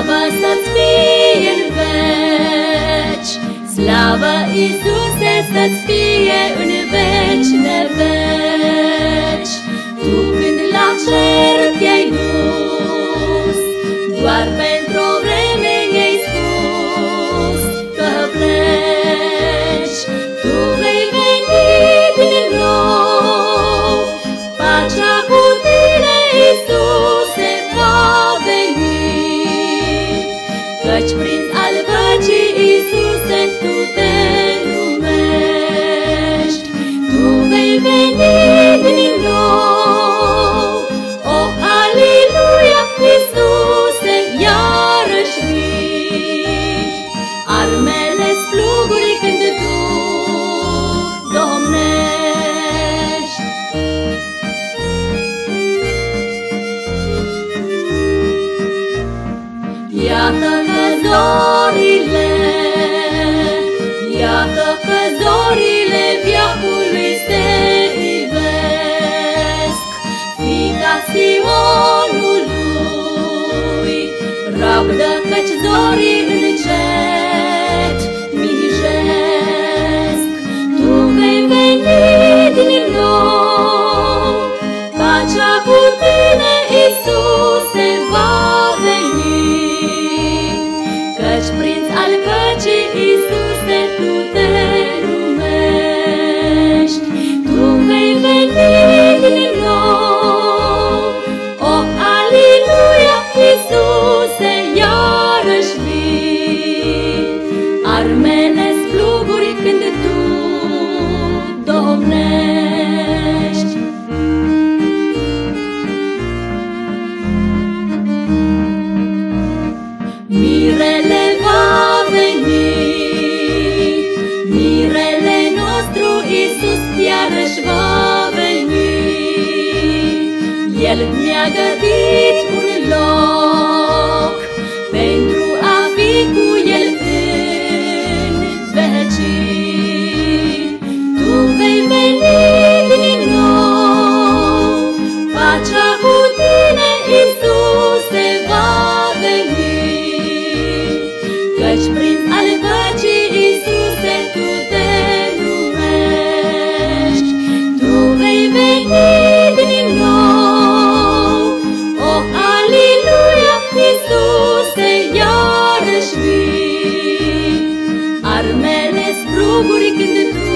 Slava să-ți fie în veci, Slavă Iisuse să-ți fie în veci de veci. Iată-ne zorile, iată că zorile viacului se ivesc. Fica Sionului, rabdă căci zorile, No. algo rico in it.